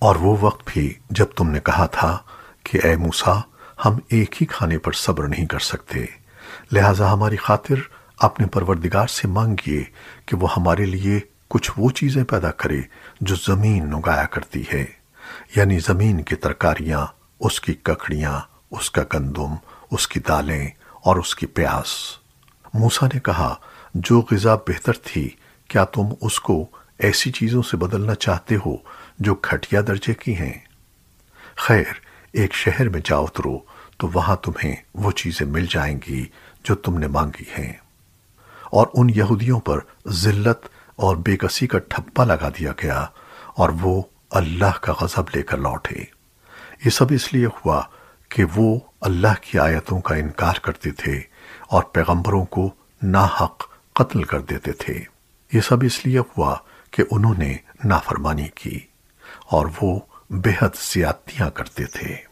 اور وہ وقت بھی جب تم نے کہا تھا کہ اے موسیٰ، ہم ایک ہی کھانے پر صبر نہیں کر سکتے۔ لہٰذا ہماری خاطر اپنے پروردگار سے مانگیے کہ وہ ہمارے لیے کچھ وہ چیزیں پیدا کرے جو زمین اگایا کرتی ہے۔ یعنی زمین کی ترکاریاں، اس کی ککڑیاں، اس کا گندم، اس کی دالیں اور اس کی پیاس۔ موسیٰ نے کہا، جو غذا بہتر تھی، کیا تم اس کو ایسی چیزوں سے بدلنا چاہتے ہو جو گھٹیا درجے کی ہیں۔ خیر، ایک شہر میں جاؤ اترو تو وہاں تمہیں وہ چیزیں مل جائیں گی جو تم نے مانگی ہیں۔ اور ان یہودیوں پر ذلت اور بے کسی کا ٹھپا لگا دیا گیا، اور وہ اللہ کا غضب لے کر لوٹے۔ یہ سب اس لیے ہوا کہ وہ اللہ کی آیتوں کا انکار کرتے تھے اور پیغمبروں کو ناحق قتل کر دیتے تھے۔ یہ سب اس لیے ہوا کہ انہوں نے نافرمانی کی اور وہ بے حد زیادتیاں کرتے تھے۔